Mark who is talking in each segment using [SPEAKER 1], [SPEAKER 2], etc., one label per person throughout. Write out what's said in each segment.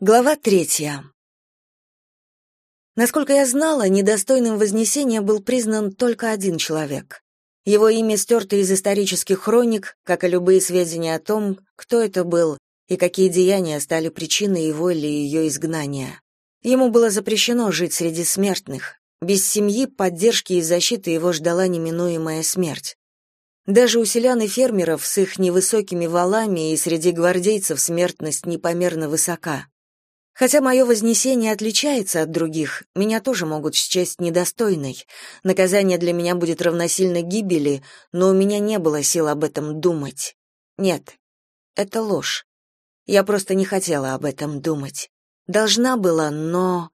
[SPEAKER 1] Глава третья. Насколько я знала, недостойным вознесения был признан только один человек. Его имя стерто из исторических хроник, как и любые сведения о том, кто это был и какие деяния стали причиной его или ее изгнания. Ему было запрещено жить среди смертных. Без семьи, поддержки и защиты его ждала неминуемая смерть. Даже у селян и фермеров с их невысокими валами и среди гвардейцев смертность непомерно высока. Хотя мое вознесение отличается от других, меня тоже могут счесть недостойной. Наказание для меня будет равносильно гибели, но у меня не было сил об этом думать. Нет, это ложь. Я просто не хотела об этом думать. Должна была, но...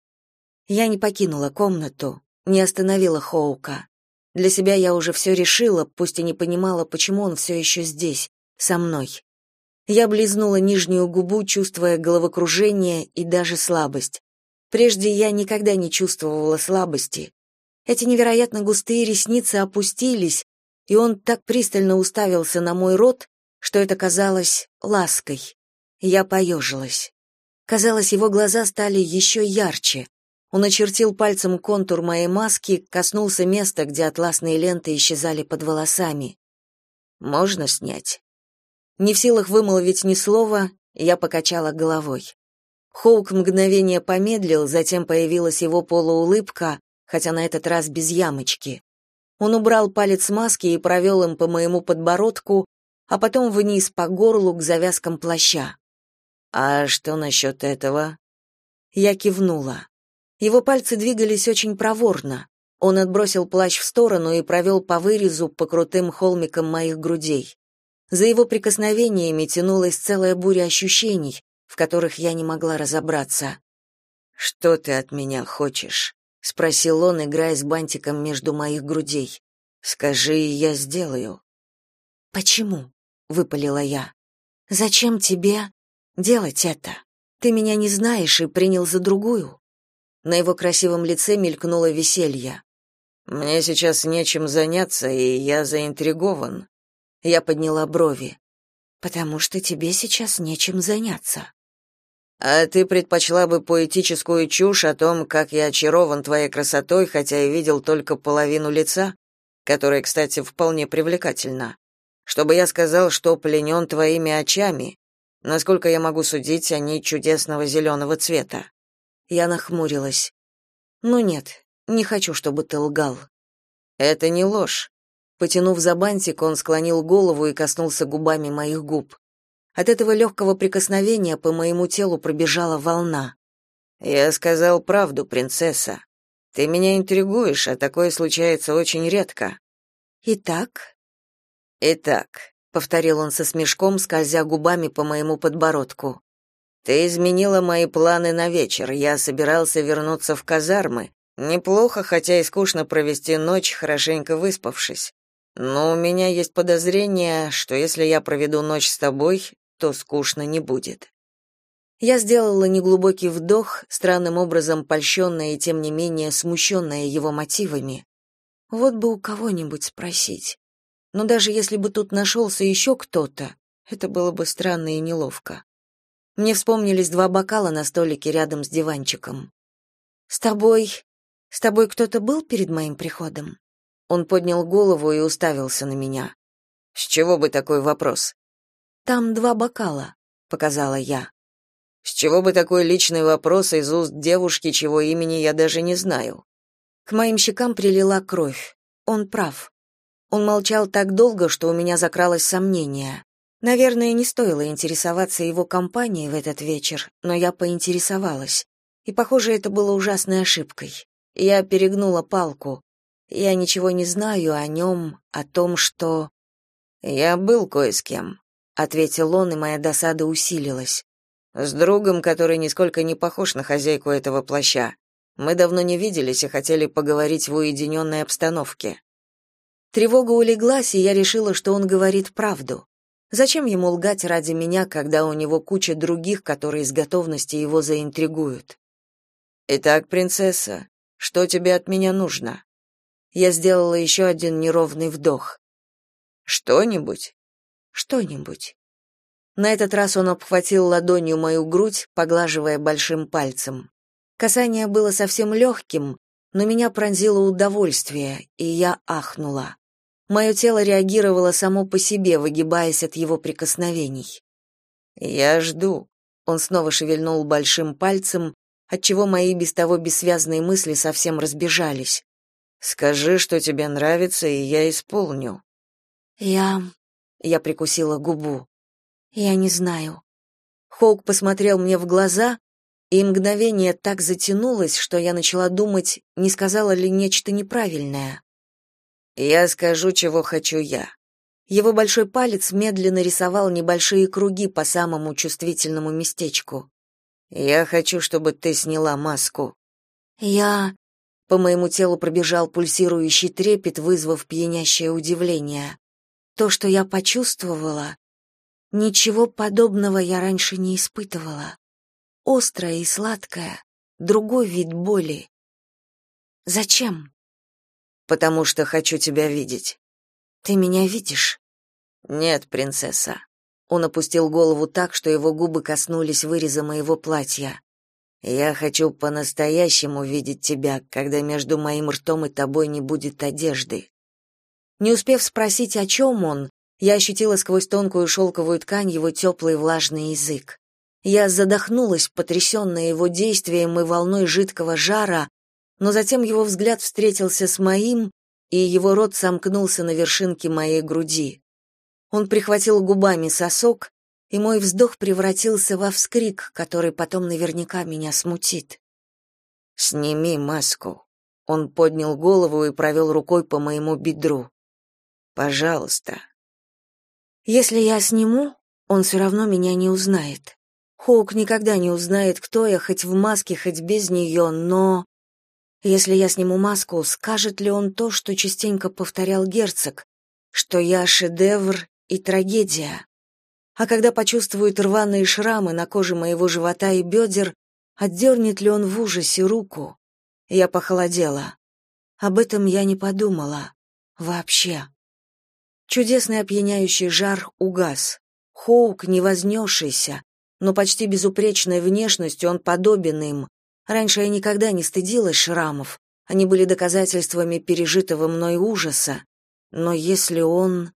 [SPEAKER 1] Я не покинула комнату, не остановила Хоука. Для себя я уже все решила, пусть и не понимала, почему он все еще здесь, со мной. Я близнула нижнюю губу, чувствуя головокружение и даже слабость. Прежде я никогда не чувствовала слабости. Эти невероятно густые ресницы опустились, и он так пристально уставился на мой рот, что это казалось лаской. Я поежилась. Казалось, его глаза стали еще ярче. Он очертил пальцем контур моей маски, коснулся места, где атласные ленты исчезали под волосами. «Можно снять?» Не в силах вымолвить ни слова, я покачала головой. Хоук мгновение помедлил, затем появилась его полуулыбка, хотя на этот раз без ямочки. Он убрал палец маски и провел им по моему подбородку, а потом вниз по горлу к завязкам плаща. «А что насчет этого?» Я кивнула. Его пальцы двигались очень проворно. Он отбросил плащ в сторону и провел по вырезу по крутым холмикам моих грудей. За его прикосновениями тянулась целая буря ощущений, в которых я не могла разобраться. «Что ты от меня хочешь?» — спросил он, играя с бантиком между моих грудей. «Скажи, я сделаю». «Почему?» — выпалила я. «Зачем тебе делать это? Ты меня не знаешь и принял за другую». На его красивом лице мелькнуло веселье. «Мне сейчас нечем заняться, и я заинтригован. Я подняла брови. Потому что тебе сейчас нечем заняться. А ты предпочла бы поэтическую чушь о том, как я очарован твоей красотой, хотя и видел только половину лица, которая, кстати, вполне привлекательна. Чтобы я сказал, что пленен твоими очами. Насколько я могу судить, они чудесного зеленого цвета. Я нахмурилась. Ну нет, не хочу, чтобы ты лгал. Это не ложь. Потянув за бантик, он склонил голову и коснулся губами моих губ. От этого легкого прикосновения по моему телу пробежала волна. «Я сказал правду, принцесса. Ты меня интригуешь, а такое случается очень редко». «Итак?» «Итак», — повторил он со смешком, скользя губами по моему подбородку. «Ты изменила мои планы на вечер. Я собирался вернуться в казармы. Неплохо, хотя и скучно провести ночь, хорошенько выспавшись. Но у меня есть подозрение, что если я проведу ночь с тобой, то скучно не будет. Я сделала неглубокий вдох, странным образом польщенная и тем не менее смущенная его мотивами. Вот бы у кого-нибудь спросить. Но даже если бы тут нашелся еще кто-то, это было бы странно и неловко. Мне вспомнились два бокала на столике рядом с диванчиком. «С тобой... с тобой кто-то был перед моим приходом?» Он поднял голову и уставился на меня. С чего бы такой вопрос? Там два бокала, показала я. С чего бы такой личный вопрос из уст девушки, чего имени я даже не знаю? К моим щекам прилила кровь. Он прав. Он молчал так долго, что у меня закралось сомнение. Наверное, не стоило интересоваться его компанией в этот вечер, но я поинтересовалась. И, похоже, это было ужасной ошибкой. Я перегнула палку. Я ничего не знаю о нем, о том, что я был кое с кем, ответил он, и моя досада усилилась. С другом, который нисколько не похож на хозяйку этого плаща. Мы давно не виделись и хотели поговорить в уединенной обстановке. Тревога улеглась, и я решила, что он говорит правду. Зачем ему лгать ради меня, когда у него куча других, которые с готовности его заинтригуют? Итак, принцесса, что тебе от меня нужно? Я сделала еще один неровный вдох. Что-нибудь? Что-нибудь. На этот раз он обхватил ладонью мою грудь, поглаживая большим пальцем. Касание было совсем легким, но меня пронзило удовольствие, и я ахнула. Мое тело реагировало само по себе, выгибаясь от его прикосновений. «Я жду», — он снова шевельнул большим пальцем, отчего мои без того бессвязные мысли совсем разбежались. «Скажи, что тебе нравится, и я исполню».
[SPEAKER 2] «Я...» — я прикусила губу. «Я не знаю».
[SPEAKER 1] Хоук посмотрел мне в глаза, и мгновение так затянулось, что я начала думать, не сказала ли нечто неправильное. «Я скажу, чего хочу я». Его большой палец медленно рисовал небольшие круги по самому чувствительному местечку. «Я хочу, чтобы ты сняла маску».
[SPEAKER 2] «Я...»
[SPEAKER 1] По моему телу пробежал пульсирующий трепет, вызвав пьянящее удивление. То, что я почувствовала, ничего подобного я раньше не испытывала острое и сладкое, другой вид боли. Зачем? Потому что хочу тебя видеть.
[SPEAKER 2] Ты меня видишь?
[SPEAKER 1] Нет, принцесса. Он опустил голову так, что его губы коснулись выреза моего платья. Я хочу по-настоящему видеть тебя, когда между моим ртом и тобой не будет одежды. Не успев спросить, о чем он, я ощутила сквозь тонкую шелковую ткань его теплый влажный язык. Я задохнулась, потрясенная его действием и волной жидкого жара, но затем его взгляд встретился с моим, и его рот сомкнулся на вершинке моей груди. Он прихватил губами сосок, и мой вздох превратился во вскрик, который потом наверняка меня смутит. «Сними маску». Он поднял голову и провел рукой по моему бедру. «Пожалуйста».
[SPEAKER 2] «Если я сниму, он все равно меня не узнает. Хоук никогда не узнает, кто я, хоть в маске, хоть без нее, но... Если я сниму маску, скажет ли он то, что частенько повторял герцог, что я шедевр и трагедия? А когда почувствует рваные шрамы на коже моего живота и бедер, отдернет ли он в ужасе руку? Я похолодела. Об этом я не подумала. Вообще. Чудесный опьяняющий жар угас. Хоук, не вознесшийся, но почти безупречной внешностью он подобен им. Раньше я никогда не стыдилась шрамов, они были доказательствами пережитого мной ужаса. Но если он...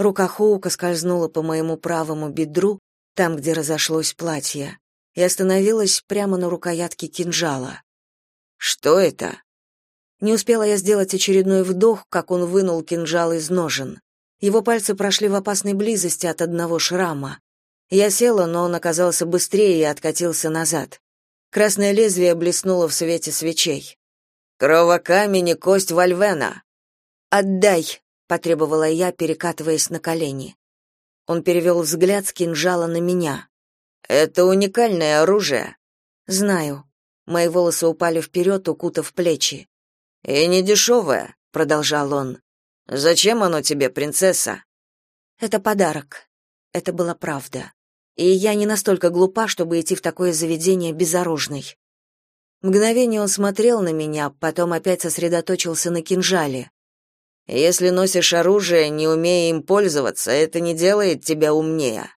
[SPEAKER 2] Рука Хоука скользнула по моему правому бедру, там, где разошлось платье, и остановилась прямо на рукоятке кинжала. «Что это?» Не успела я сделать очередной вдох, как он вынул кинжал из ножен. Его пальцы прошли в опасной близости от одного шрама. Я села, но он оказался быстрее и откатился назад. Красное лезвие блеснуло в свете свечей. «Кровокамень и кость Вальвена!» «Отдай!» — потребовала я, перекатываясь на колени. Он перевел взгляд с кинжала на меня. «Это уникальное оружие». «Знаю». Мои волосы упали вперед, укутав плечи. «И не дешевое», — продолжал он. «Зачем оно тебе, принцесса?» «Это подарок». Это была правда и я не настолько глупа, чтобы идти в такое заведение безоружной. Мгновение он смотрел на меня, потом опять сосредоточился на кинжале. Если носишь оружие, не умея им пользоваться, это не делает тебя умнее.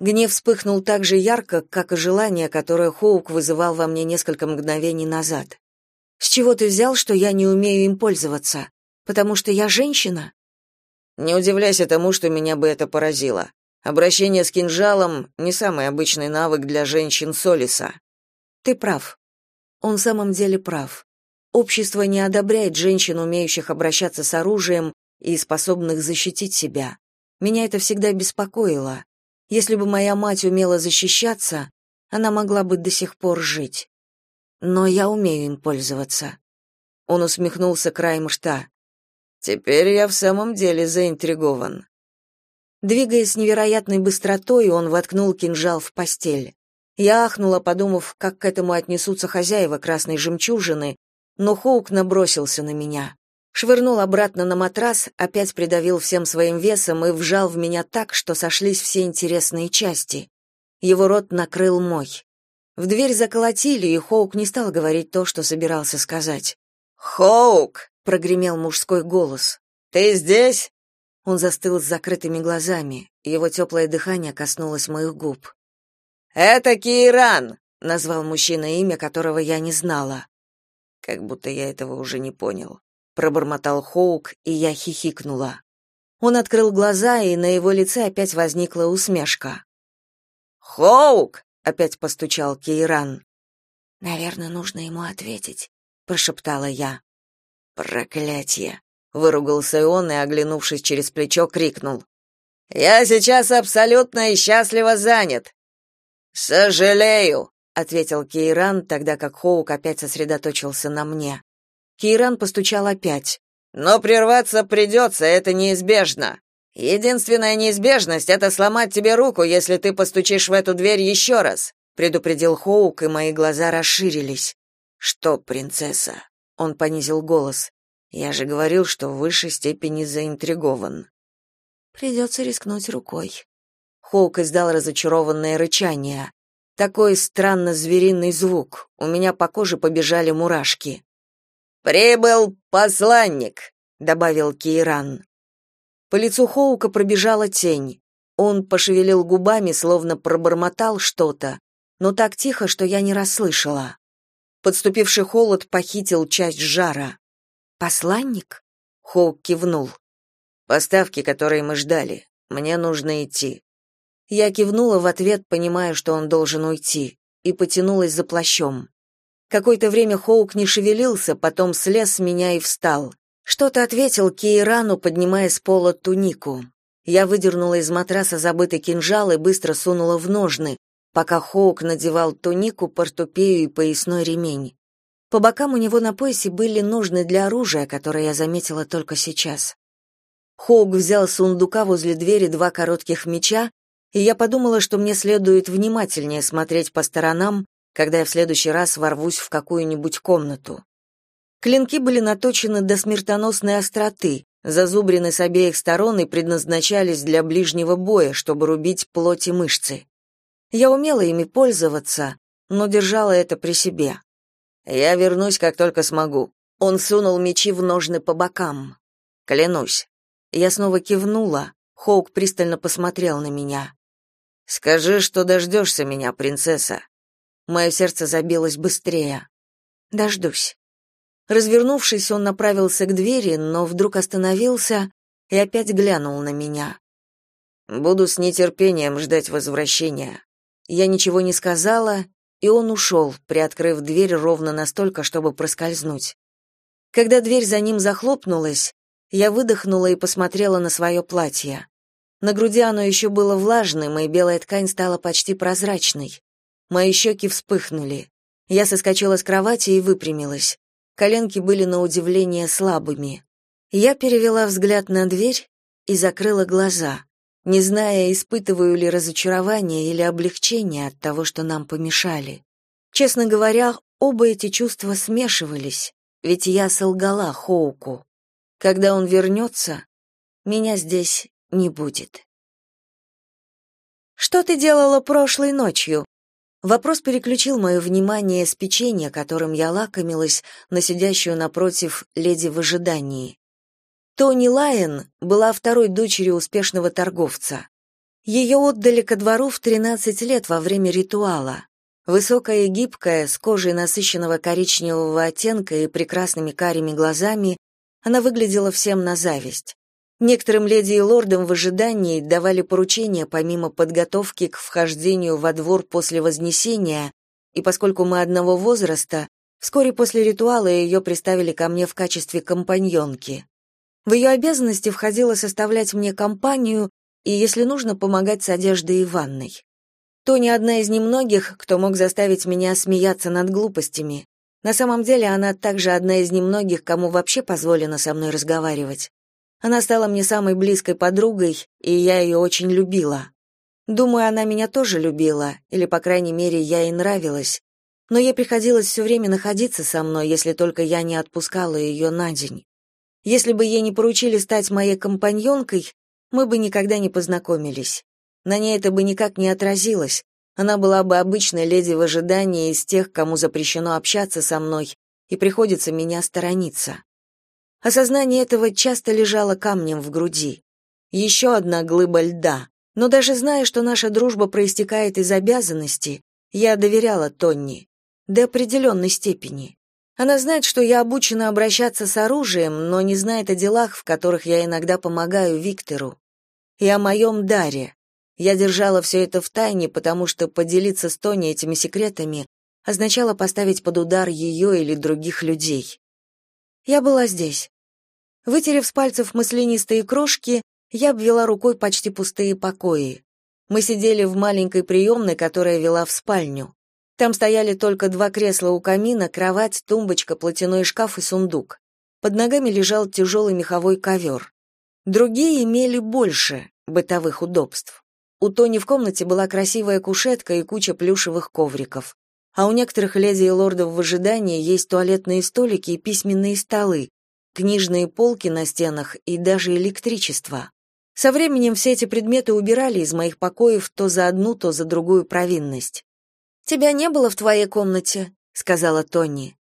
[SPEAKER 2] Гнев вспыхнул так же ярко, как и желание, которое Хоук вызывал во мне несколько мгновений назад. С чего ты взял, что я не умею им пользоваться? Потому что я женщина? Не удивляйся тому, что меня бы это поразило. Обращение с кинжалом — не самый обычный навык для женщин Солиса. Ты прав. Он в самом деле прав. Общество не одобряет женщин, умеющих обращаться с оружием и способных защитить себя. Меня это всегда беспокоило. Если бы моя мать умела защищаться, она могла бы до сих пор жить. Но я умею им пользоваться. Он усмехнулся краем рта. Теперь я в самом деле заинтригован. Двигаясь с невероятной быстротой, он воткнул кинжал в постель. Я ахнула, подумав, как к этому отнесутся хозяева красной жемчужины, но Хоук набросился на меня. Швырнул обратно на матрас, опять придавил всем своим весом и вжал в меня так, что сошлись все интересные части. Его рот накрыл мой. В дверь заколотили, и Хоук не стал говорить то, что собирался сказать. «Хоук!» — прогремел мужской голос. «Ты здесь?»
[SPEAKER 1] Он застыл с закрытыми глазами, его теплое дыхание коснулось моих губ. «Это Кейран!» — назвал мужчина имя, которого я не знала. Как будто я этого уже не понял. Пробормотал Хоук, и я хихикнула. Он открыл глаза, и на его лице опять возникла усмешка. «Хоук!» — опять постучал Кейран.
[SPEAKER 2] «Наверное, нужно ему ответить», — прошептала я.
[SPEAKER 1] «Проклятье!» — выругался он и, оглянувшись через плечо, крикнул. «Я сейчас абсолютно и счастливо занят. «Сожалею», — ответил Кейран, тогда как Хоук опять сосредоточился на мне. Кейран постучал опять. «Но прерваться придется, это неизбежно. Единственная неизбежность — это сломать тебе руку, если ты постучишь в эту дверь еще раз», — предупредил Хоук, и мои глаза расширились. «Что, принцесса?» — он понизил голос. «Я же говорил, что в высшей степени заинтригован».
[SPEAKER 2] «Придется рискнуть рукой»,
[SPEAKER 1] Хоук издал разочарованное рычание. Такой странно звериный звук. У меня по коже побежали мурашки. «Прибыл посланник», — добавил Кейран. По лицу Хоука пробежала тень. Он пошевелил губами, словно пробормотал что-то, но так тихо, что я не расслышала. Подступивший холод похитил часть жара.
[SPEAKER 2] «Посланник?»
[SPEAKER 1] — Хоук кивнул. «Поставки, которые мы ждали. Мне нужно идти. Я кивнула в ответ, понимая, что он должен уйти, и потянулась за плащом. Какое-то время Хоук не шевелился, потом слез с меня и встал. Что-то ответил Кейрану, поднимая с пола тунику. Я выдернула из матраса забытый кинжал и быстро сунула в ножны, пока Хоук надевал тунику, портупею и поясной ремень. По бокам у него на поясе были ножны для оружия, которые я заметила только сейчас. Хоук взял с сундука возле двери два коротких меча и я подумала, что мне следует внимательнее смотреть по сторонам, когда я в следующий раз ворвусь в какую-нибудь комнату. Клинки были наточены до смертоносной остроты, зазубрены с обеих сторон и предназначались для ближнего боя, чтобы рубить плоть и мышцы. Я умела ими пользоваться, но держала это при себе. Я вернусь, как только смогу. Он сунул мечи в ножны по бокам. Клянусь. Я снова кивнула. Хоук пристально посмотрел на меня. Скажи, что дождешься меня, принцесса. Мое сердце забилось быстрее. Дождусь. Развернувшись, он направился к двери, но вдруг остановился и опять глянул на меня. Буду с нетерпением ждать возвращения. Я ничего не сказала, и он ушел, приоткрыв дверь ровно настолько, чтобы проскользнуть. Когда дверь за ним захлопнулась, я выдохнула и посмотрела на свое платье. На груди оно еще было влажным, и белая ткань стала почти прозрачной. Мои щеки вспыхнули. Я соскочила с кровати и выпрямилась. Коленки были на удивление слабыми. Я перевела взгляд на дверь и закрыла глаза, не зная, испытываю ли разочарование или облегчение от того, что нам помешали. Честно говоря, оба эти чувства смешивались, ведь я солгала Хоуку. Когда он вернется, меня здесь не будет. Что ты делала прошлой ночью? Вопрос переключил мое внимание с печенья, которым я лакомилась, на сидящую напротив леди в ожидании. Тони Лайен была второй дочерью успешного торговца. Ее отдали ко двору в 13 лет во время ритуала. Высокая и гибкая, с кожей насыщенного коричневого оттенка и прекрасными карими глазами, она выглядела всем на зависть. Некоторым леди и лордам в ожидании давали поручения помимо подготовки к вхождению во двор после Вознесения, и поскольку мы одного возраста, вскоре после ритуала ее приставили ко мне в качестве компаньонки. В ее обязанности входило составлять мне компанию и, если нужно, помогать с одеждой и ванной. Тони одна из немногих, кто мог заставить меня смеяться над глупостями. На самом деле она также одна из немногих, кому вообще позволено со мной разговаривать. Она стала мне самой близкой подругой, и я ее очень любила. Думаю, она меня тоже любила, или, по крайней мере, я ей нравилась. Но ей приходилось все время находиться со мной, если только я не отпускала ее на день. Если бы ей не поручили стать моей компаньонкой, мы бы никогда не познакомились. На ней это бы никак не отразилось. Она была бы обычной леди в ожидании из тех, кому запрещено общаться со мной, и приходится меня сторониться. Осознание этого часто лежало камнем в груди. Еще одна глыба льда. Но даже зная, что наша дружба проистекает из обязанности, я доверяла Тонни. До определенной степени. Она знает, что я обучена обращаться с оружием, но не знает о делах, в которых я иногда помогаю Виктору. И о моем даре. Я держала все это в тайне, потому что поделиться с Тони этими секретами означало поставить под удар ее или других людей. Я была здесь. Вытерев с пальцев мысленистые крошки, я обвела рукой почти пустые покои. Мы сидели в маленькой приемной, которая вела в спальню. Там стояли только два кресла у камина, кровать, тумбочка, платяной шкаф и сундук. Под ногами лежал тяжелый меховой ковер. Другие имели больше бытовых удобств. У Тони в комнате была красивая кушетка и куча плюшевых ковриков. А у некоторых леди и лордов в ожидании есть туалетные столики и письменные столы, книжные полки на стенах и даже электричество. Со временем все эти предметы убирали из моих покоев то за одну, то за другую провинность. Тебя не было в твоей комнате, сказала Тони.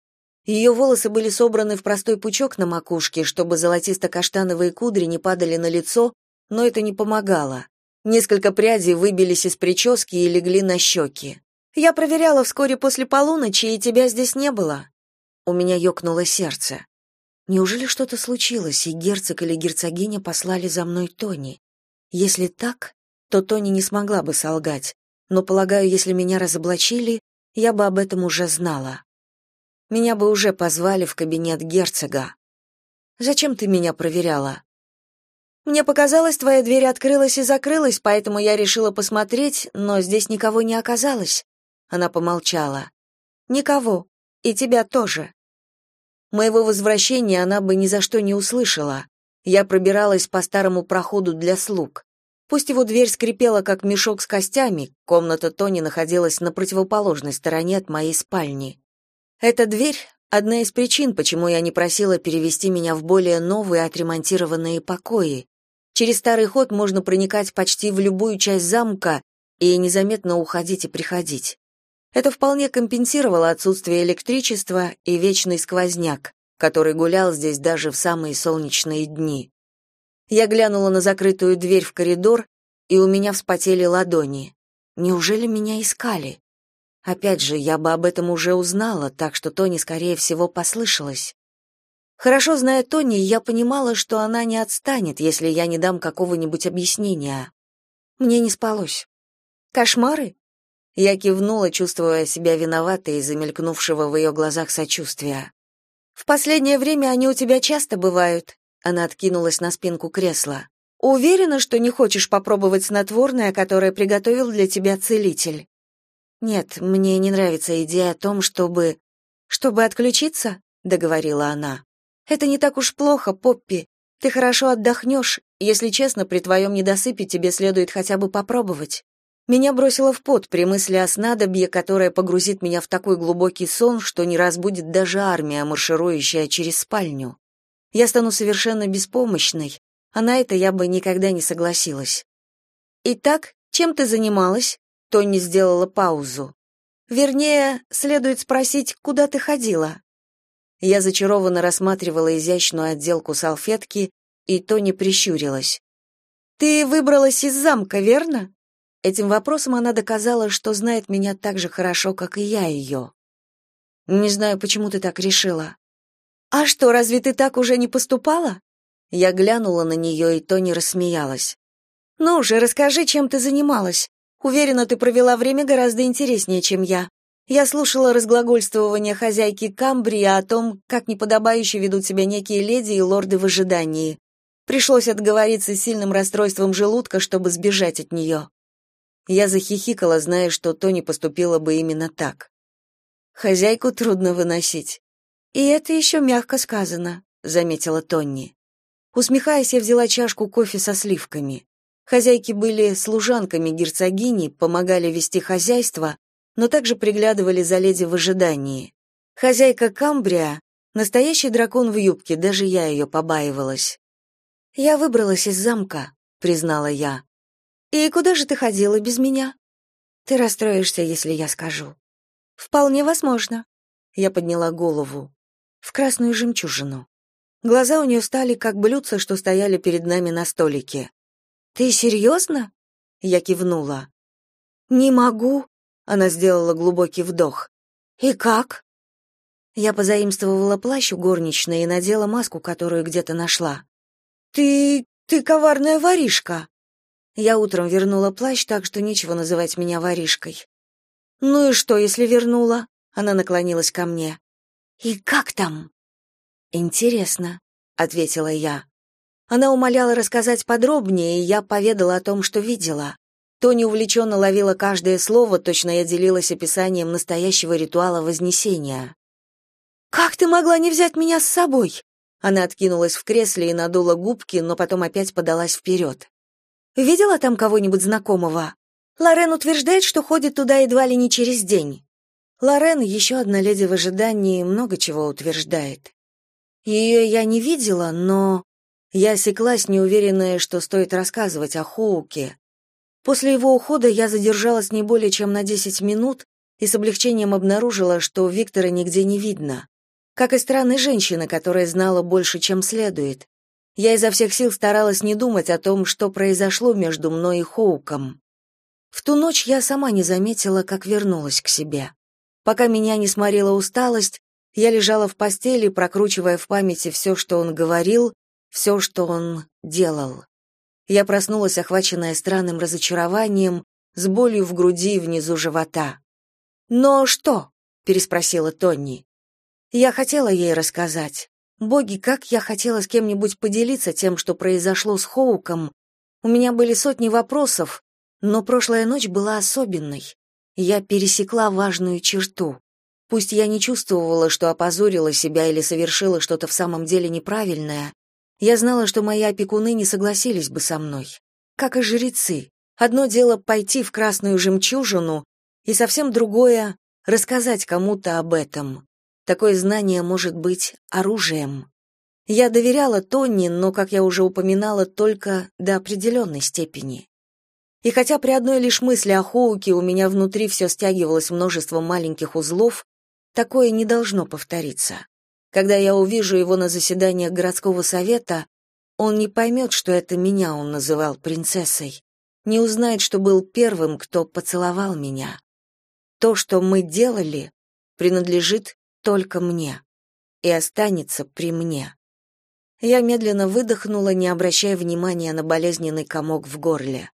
[SPEAKER 1] Ее волосы были собраны в простой пучок на макушке, чтобы золотисто-каштановые кудри не падали на лицо, но это не помогало. Несколько прядей выбились из прически и легли на щеки. Я проверяла вскоре после полуночи, и тебя здесь не было. У меня ёкнуло сердце. Неужели что-то случилось, и герцог или герцогиня послали за мной Тони? Если так, то Тони не смогла бы солгать но, полагаю, если меня разоблачили, я бы об этом уже знала. Меня бы уже позвали в кабинет герцога. Зачем ты меня проверяла? Мне показалось, твоя дверь открылась и закрылась, поэтому я решила посмотреть, но здесь никого не оказалось. Она помолчала. Никого. И тебя тоже. Моего возвращения она бы ни за что не услышала. Я пробиралась по старому проходу для слуг. Пусть его дверь скрипела как мешок с костями, комната Тони находилась на противоположной стороне от моей спальни. Эта дверь одна из причин, почему я не просила перевести меня в более новые отремонтированные покои. Через старый ход можно проникать почти в любую часть замка и незаметно уходить и приходить. Это вполне компенсировало отсутствие электричества и вечный сквозняк, который гулял здесь даже в самые солнечные дни. Я глянула на закрытую дверь в коридор, и у меня вспотели ладони. Неужели меня искали? Опять же, я бы об этом уже узнала, так что Тони, скорее всего, послышалось. Хорошо зная Тони, я понимала, что она не отстанет, если я не дам какого-нибудь объяснения. Мне не спалось. Кошмары? Я кивнула, чувствуя себя виноватой из-за мелькнувшего в ее глазах сочувствия. В последнее время они у тебя часто бывают, она откинулась на спинку кресла. Уверена, что не хочешь попробовать снотворное, которое приготовил для тебя целитель? Нет, мне не нравится идея о том, чтобы чтобы отключиться, договорила она. Это не так уж плохо, Поппи. Ты хорошо отдохнешь. Если честно, при твоем недосыпе тебе следует хотя бы попробовать. Меня бросило в пот при мысли о снадобье, которое погрузит меня в такой глубокий сон, что не разбудит даже армия, марширующая через спальню я стану совершенно беспомощной, а на это я бы никогда не согласилась. Итак, чем ты занималась? Тони сделала паузу. Вернее, следует спросить, куда ты ходила. Я зачарованно рассматривала изящную отделку салфетки, и Тони прищурилась. Ты выбралась из замка, верно? Этим вопросом она доказала, что знает меня так же хорошо, как и я ее. Не знаю, почему ты так решила. «А что, разве ты так уже не поступала?» Я глянула на нее, и Тони рассмеялась. «Ну же, расскажи, чем ты занималась. Уверена, ты провела время гораздо интереснее, чем я. Я слушала разглагольствование хозяйки Камбрии о том, как неподобающе ведут себя некие леди и лорды в ожидании. Пришлось отговориться сильным расстройством желудка, чтобы сбежать от нее». Я захихикала, зная, что Тони поступила бы именно так. Хозяйку трудно выносить. И это еще мягко сказано, заметила Тонни. Усмехаясь, я взяла чашку кофе со сливками. Хозяйки были служанками герцогини, помогали вести хозяйство, но также приглядывали за леди в ожидании. Хозяйка Камбрия — настоящий дракон в юбке, даже я ее побаивалась. «Я выбралась из замка», — признала я. «И куда же ты ходила без меня?» «Ты расстроишься, если я скажу». «Вполне возможно». Я подняла голову в красную жемчужину. Глаза у нее стали как блюдца, что стояли перед нами на столике.
[SPEAKER 2] Ты серьезно?» Я кивнула. «Не могу», — она сделала глубокий вдох. «И как?» Я позаимствовала плащ у горничной и надела маску, которую где-то нашла. «Ты... ты коварная воришка!» Я утром вернула плащ, так что нечего называть меня воришкой. «Ну и что, если вернула?» Она наклонилась ко мне. «И как там?» «Интересно», — ответила я. Она умоляла рассказать подробнее, и я поведала о том, что видела. Тони увлеченно ловила каждое слово, точно я делилась описанием настоящего ритуала Вознесения. «Как ты могла не взять меня с собой?» Она откинулась в кресле и надула губки, но потом опять подалась вперед. «Видела там кого-нибудь знакомого? Лорен утверждает, что ходит туда едва ли не через день». Лорен, еще одна леди в ожидании, много чего утверждает. Ее я не видела, но... Я осеклась, неуверенная, что стоит рассказывать о Хоуке. После его ухода я задержалась не более чем на десять минут и с облегчением обнаружила, что Виктора нигде не видно. Как и странной женщины, которая знала больше, чем следует. Я изо всех сил старалась не думать о том, что произошло между мной и Хоуком. В ту ночь я сама не заметила, как вернулась к себе. Пока меня не сморила усталость, я лежала в постели, прокручивая в памяти все, что он говорил, все, что он делал. Я проснулась, охваченная странным разочарованием, с болью в груди и внизу живота. «Но что?» — переспросила Тонни. Я хотела ей рассказать. Боги, как я хотела с кем-нибудь поделиться тем, что произошло с Хоуком. У меня были сотни вопросов, но прошлая ночь была особенной. Я пересекла важную черту. Пусть я не чувствовала, что опозорила себя или совершила что-то в самом деле неправильное, я знала, что мои опекуны не согласились бы со мной. Как и жрецы. Одно дело пойти в красную жемчужину, и совсем другое — рассказать кому-то об этом. Такое знание может быть оружием. Я доверяла Тонни, но, как я уже упоминала, только до определенной степени. И хотя при одной лишь мысли о Хоуке у меня внутри все стягивалось множеством маленьких узлов, Такое не должно повториться. Когда я увижу его на заседаниях городского совета, он не поймет, что это меня он называл принцессой, не узнает, что был первым, кто поцеловал меня. То, что мы делали, принадлежит только мне и останется при мне. Я медленно выдохнула, не обращая внимания на болезненный комок в горле.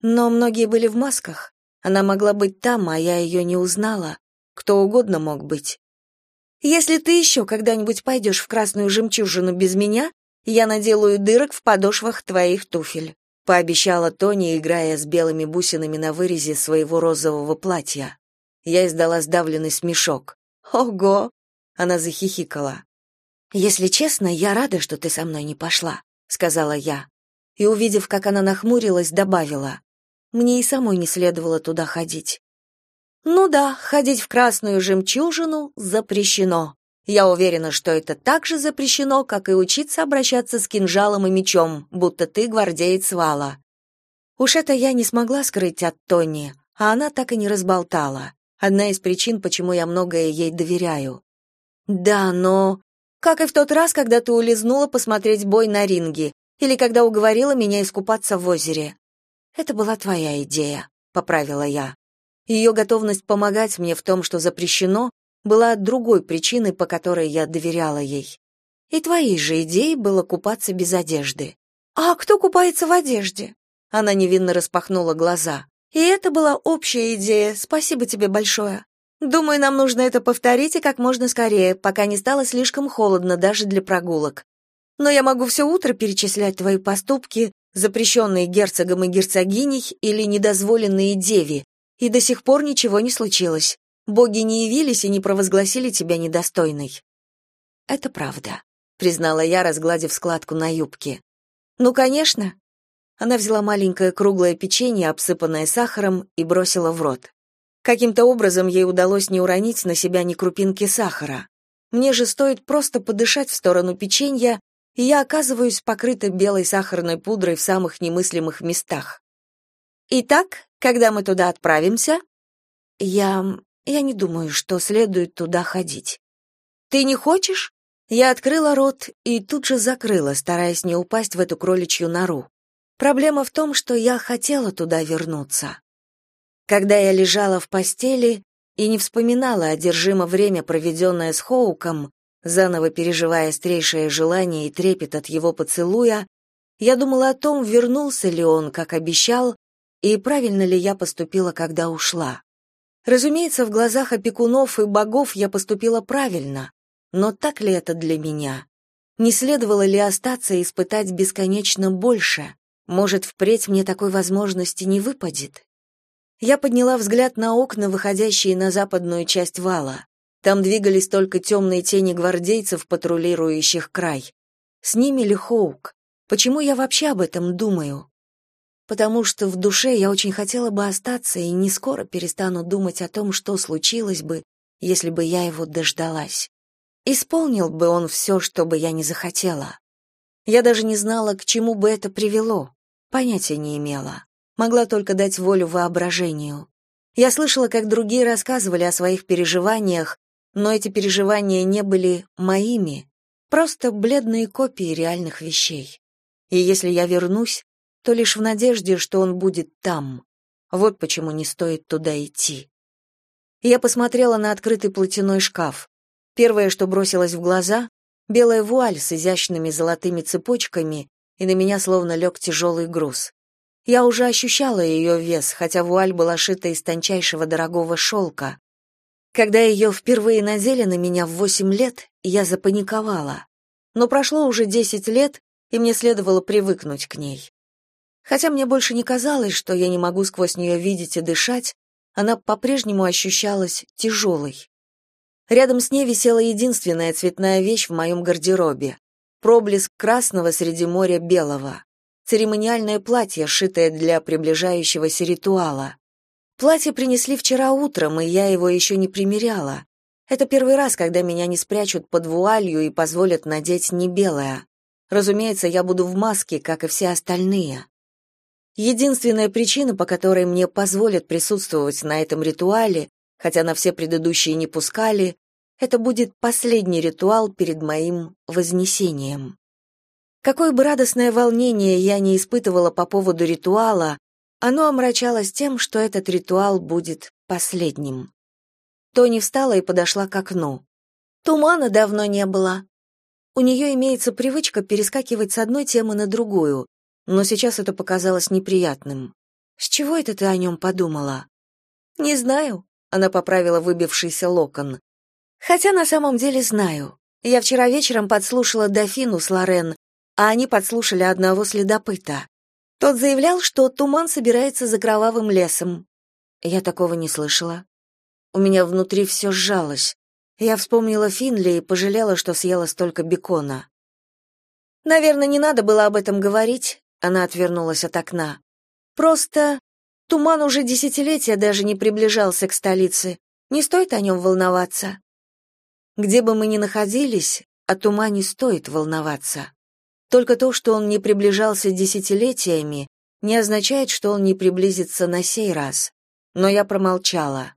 [SPEAKER 2] Но многие были в масках. Она могла быть там, а я ее не узнала. Кто угодно мог быть. Если ты еще когда-нибудь пойдешь в красную жемчужину без меня, я наделаю дырок в подошвах твоих туфель, пообещала Тони, играя с белыми бусинами на вырезе своего розового платья. Я издала сдавленный смешок. Ого, она захихикала. Если честно, я рада, что ты со мной не пошла, сказала я. И увидев, как она нахмурилась, добавила: Мне и самой не следовало туда ходить. Ну да, ходить в красную жемчужину запрещено. Я уверена, что это так же запрещено, как и учиться обращаться с кинжалом и мечом, будто ты гвардеец вала. Уж это я не смогла скрыть от Тони, а она так и не разболтала. Одна из причин, почему я многое ей доверяю. Да, но как и в тот раз, когда ты улизнула посмотреть бой на ринге, или когда уговорила меня искупаться в озере. Это была твоя идея, поправила я. Ее готовность помогать мне в том, что запрещено, была другой причиной, по которой я доверяла ей. И твоей же идеей было купаться без одежды. А кто купается в одежде? Она невинно распахнула глаза. И это была общая идея. Спасибо тебе большое. Думаю, нам нужно это повторить и как можно скорее, пока не стало слишком холодно даже для прогулок. Но я могу все утро перечислять твои поступки, запрещенные герцогом и герцогиней или недозволенные деви, и до сих пор ничего не случилось. Боги не явились и не провозгласили тебя недостойной. Это правда, признала я, разгладив складку на юбке. Ну, конечно. Она взяла маленькое круглое печенье, обсыпанное сахаром, и бросила в рот. Каким-то образом ей удалось не уронить на себя ни крупинки сахара. Мне же стоит просто подышать в сторону печенья, и я оказываюсь покрыта белой сахарной пудрой в самых немыслимых местах. Итак, когда мы туда отправимся? Я я не думаю, что следует туда ходить. Ты не хочешь? Я открыла рот и тут же закрыла, стараясь не упасть в эту кроличью нору.
[SPEAKER 1] Проблема в том, что я хотела туда вернуться. Когда я лежала в постели и не вспоминала одержимо время, проведенное с Хоуком, заново переживая острейшее желание и трепет от его поцелуя, я думала о том, вернулся ли он, как обещал, и правильно ли я поступила, когда ушла. Разумеется, в глазах опекунов и богов я поступила правильно, но так ли это для меня? Не следовало ли остаться и испытать бесконечно больше? Может, впредь мне такой возможности не выпадет? Я подняла взгляд на окна, выходящие на западную часть вала. Там двигались только темные тени гвардейцев, патрулирующих край. С ними ли Хоук? Почему я вообще об этом думаю? Потому что в душе я очень хотела бы остаться и не скоро перестану думать о том, что случилось бы, если бы я его дождалась. Исполнил бы он все, что бы я не захотела. Я даже не знала, к чему бы это привело. Понятия не имела. Могла только дать волю воображению. Я слышала, как другие рассказывали о своих переживаниях, но эти переживания не были моими, просто бледные копии реальных вещей. И если я вернусь, то лишь в надежде, что он будет там. Вот почему не стоит туда идти. Я посмотрела на открытый платяной шкаф. Первое, что бросилось в глаза белая вуаль с изящными золотыми цепочками, и на меня словно лег тяжелый груз. Я уже ощущала ее вес, хотя вуаль была шита из тончайшего дорогого шелка. Когда ее впервые надели на меня в восемь лет, я запаниковала. Но прошло уже десять лет, и мне следовало привыкнуть к ней. Хотя мне больше не казалось, что я не могу сквозь нее видеть и дышать, она по-прежнему ощущалась тяжелой. Рядом с ней висела единственная цветная вещь в моем гардеробе — проблеск красного среди моря белого. Церемониальное платье, шитое для приближающегося ритуала. Платье принесли вчера утром, и я его еще не примеряла. Это первый раз, когда меня не спрячут под вуалью и позволят надеть не белое. Разумеется, я буду в маске, как и все остальные. Единственная причина, по которой мне позволят присутствовать на этом ритуале, хотя на все предыдущие не пускали, это будет последний ритуал перед моим вознесением. Какое бы радостное волнение я не испытывала по поводу ритуала, оно омрачалось тем, что этот ритуал будет последним. Тони встала и подошла к окну. Тумана давно не было. У нее имеется привычка перескакивать с одной темы на другую, но сейчас это показалось неприятным. С чего это ты о нем подумала? Не знаю, она поправила выбившийся локон. Хотя на самом деле знаю. Я вчера вечером подслушала дофину с Лорен, а они подслушали одного следопыта. Тот заявлял, что туман собирается за кровавым лесом. Я такого не слышала. У меня внутри все сжалось. Я вспомнила Финли и пожалела, что съела столько бекона. Наверное, не надо было об этом говорить, она отвернулась от окна. Просто туман уже десятилетия даже не приближался к столице. Не стоит о нем волноваться. Где бы мы ни находились, о тумане стоит волноваться. Только то, что он не приближался десятилетиями, не означает, что он не приблизится на сей раз. Но я промолчала.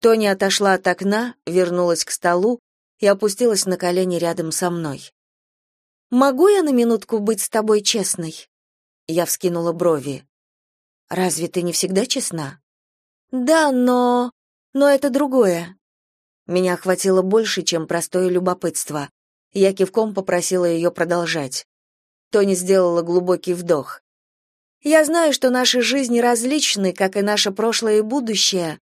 [SPEAKER 1] Тони отошла от окна, вернулась к столу и опустилась на колени рядом со мной. «Могу я на минутку быть с тобой честной?» Я вскинула брови. «Разве ты не всегда честна?» «Да, но... но это другое. Меня охватило больше, чем простое любопытство. Я кивком попросила ее продолжать. Тони сделала глубокий вдох. Я знаю, что наши жизни различны, как и наше прошлое и будущее,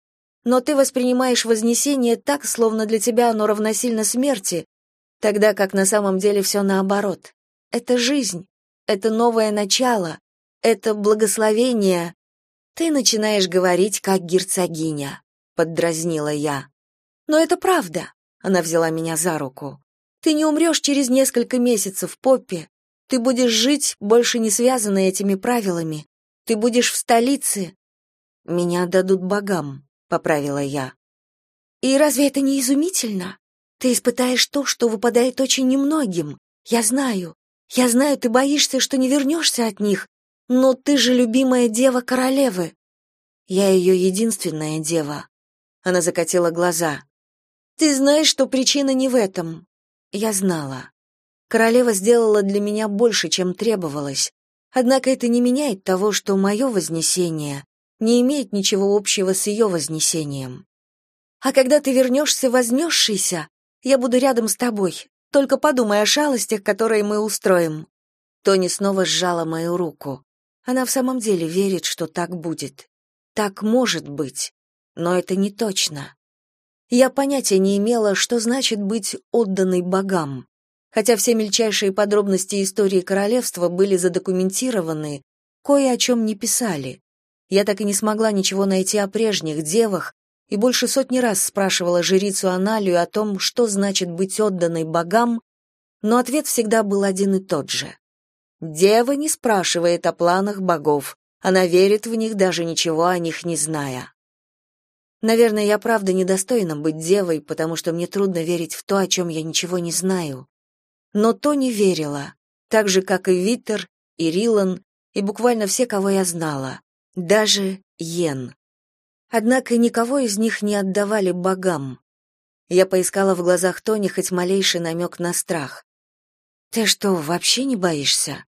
[SPEAKER 1] но ты воспринимаешь вознесение так, словно для тебя оно равносильно смерти, тогда как на самом деле все наоборот. Это жизнь, это новое начало, это благословение. Ты начинаешь говорить как герцогиня, поддразнила я. Но это правда. Она взяла меня за руку. Ты не умрешь через несколько месяцев, Поппи. Ты будешь жить, больше не связанной этими правилами. Ты будешь в столице. Меня дадут богам, поправила я. И разве это не изумительно? Ты испытаешь то, что выпадает очень немногим. Я знаю. Я знаю, ты боишься, что не вернешься от них, но ты же любимая дева королевы. Я ее единственная дева. Она закатила глаза. Ты знаешь, что причина не в этом. Я знала. Королева сделала для меня больше, чем требовалось.
[SPEAKER 2] Однако это не меняет того, что мое вознесение не имеет ничего общего с ее вознесением. А когда ты вернешься вознесшийся, я буду рядом с тобой. Только подумай о шалостях, которые мы устроим. Тони снова сжала мою руку. Она в самом деле верит, что так будет. Так может быть, но это не точно. Я понятия не имела, что значит быть отданной богам. Хотя все мельчайшие подробности истории королевства были задокументированы, кое о чем не писали. Я так и не смогла ничего найти о прежних девах, и больше сотни раз спрашивала жрицу Аналию о том, что значит быть отданной богам, но ответ всегда был один и тот же. Дева не спрашивает о планах богов, она верит в них, даже ничего о них не зная. Наверное, я правда недостойна быть девой, потому что мне трудно верить в то, о чем я ничего не знаю. Но то не верила, так же, как и Виттер, и Рилан, и буквально все, кого я знала, даже Йен. Однако никого из них не отдавали богам. Я поискала в глазах Тони хоть малейший намек на страх. «Ты что, вообще не боишься?»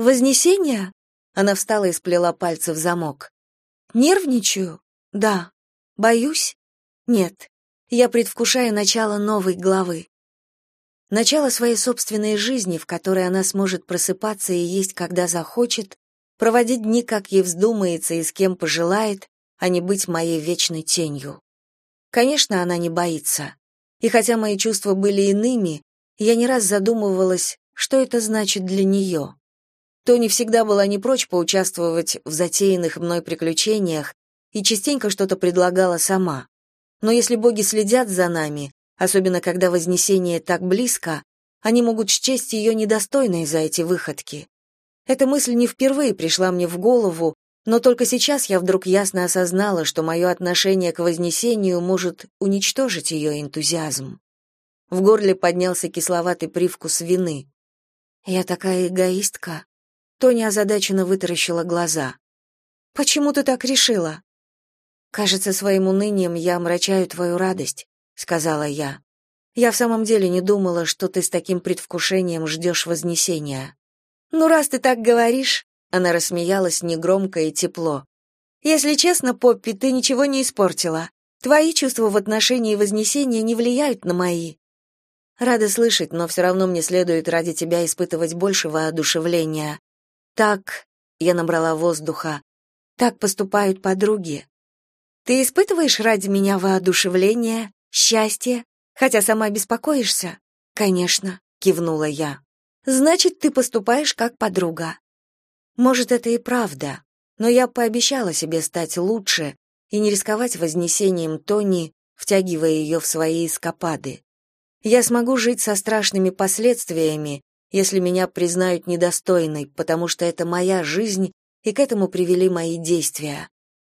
[SPEAKER 2] «Вознесение?» Она встала и сплела пальцы в замок. «Нервничаю? Да. Боюсь? Нет. Я предвкушаю начало новой главы. Начало своей собственной жизни, в которой она сможет просыпаться и есть, когда захочет, проводить дни, как ей вздумается и с кем пожелает, а не быть моей вечной тенью. Конечно, она не боится. И хотя мои чувства были иными, я не раз задумывалась, что это значит для нее. Тони всегда была не прочь поучаствовать в затеянных мной приключениях и частенько что-то предлагала сама. Но если боги следят за нами, особенно когда вознесение так близко, они могут счесть ее недостойной за эти выходки. Эта мысль не впервые пришла мне в голову, но только сейчас я вдруг ясно осознала, что мое отношение к Вознесению может уничтожить ее энтузиазм. В горле поднялся кисловатый привкус вины. «Я такая эгоистка». Тоня озадаченно вытаращила глаза. «Почему ты так решила?» «Кажется, своим унынием я омрачаю твою радость», — сказала я. «Я в самом деле не думала, что ты с таким предвкушением ждешь Вознесения». «Ну, раз ты так говоришь, она рассмеялась негромко и тепло. Если честно, Поппи, ты ничего не испортила. Твои чувства в отношении Вознесения не влияют на мои. Рада слышать, но все равно мне следует ради тебя испытывать больше воодушевления. Так, я набрала воздуха. Так поступают подруги. Ты испытываешь ради меня воодушевление, счастье, хотя сама беспокоишься? Конечно, кивнула я. Значит, ты поступаешь как подруга. Может, это и правда, но я пообещала себе стать лучше и не рисковать вознесением Тони, втягивая ее в свои эскапады. Я смогу жить со страшными последствиями, если меня признают недостойной, потому что это моя жизнь, и к этому привели мои действия.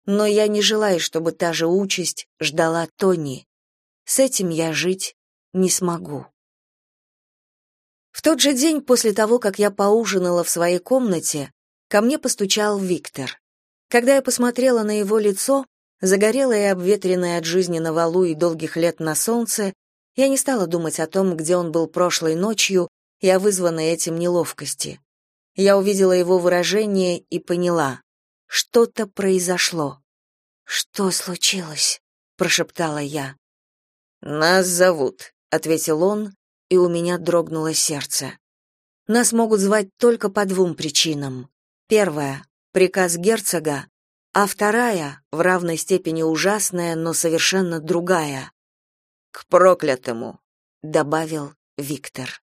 [SPEAKER 2] Но я не желаю, чтобы та же участь ждала Тони. С этим я жить не смогу. В тот же день после того, как я поужинала в своей комнате, Ко мне постучал Виктор. Когда я посмотрела на его лицо, загорелое и обветренное от жизни на валу и долгих лет на солнце, я не стала думать о том, где он был прошлой ночью и о вызванной этим неловкости. Я увидела его выражение и поняла. Что-то произошло. «Что случилось?» — прошептала я.
[SPEAKER 1] «Нас зовут», — ответил он, и у меня дрогнуло сердце.
[SPEAKER 2] «Нас могут звать только по двум причинам. Первая — приказ герцога, а вторая, в равной степени ужасная, но совершенно другая.
[SPEAKER 1] «К проклятому», —
[SPEAKER 2] добавил Виктор.